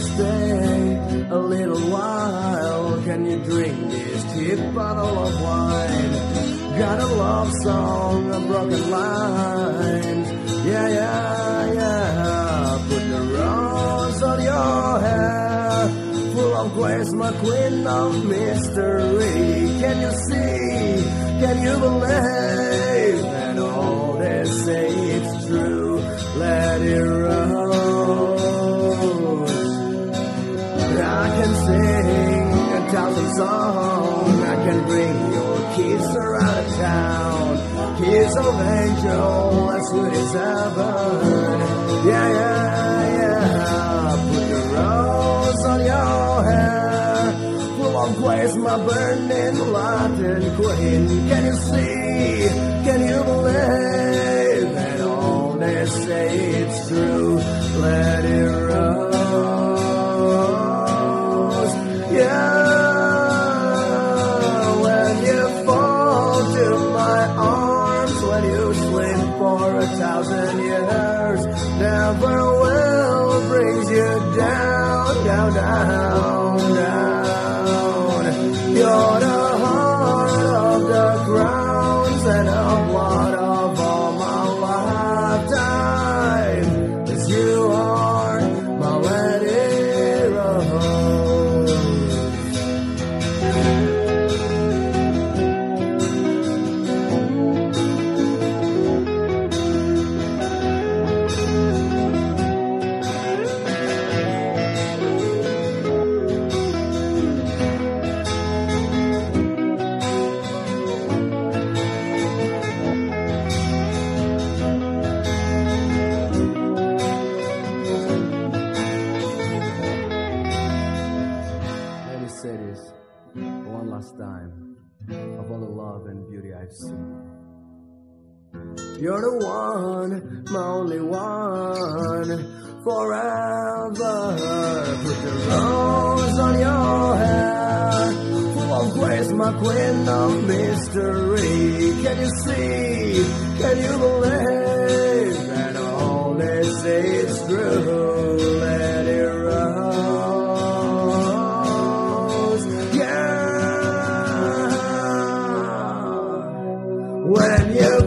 stay a little while? Can you drink this cheap bottle of wine? Got a love song, a broken line. Yeah, yeah, yeah. Put the rose on your hair. Full of grace, my queen of mystery. Can you see? Can you believe? And all they say it's true. Let it rose. A thousand. I can bring your kiss around town. Kiss of angel, as sweet as heaven. Yeah, yeah, yeah. Put the rose on your hair. Full of grace, my burning Latin queen. Can you see? You sleep for a thousand years, never last time of all the love and beauty I've seen. You're the one, my only one, forever. Put the rose on your hair, full of grace, my queen of mystery. Can you see? Can you believe? And all say is true. When you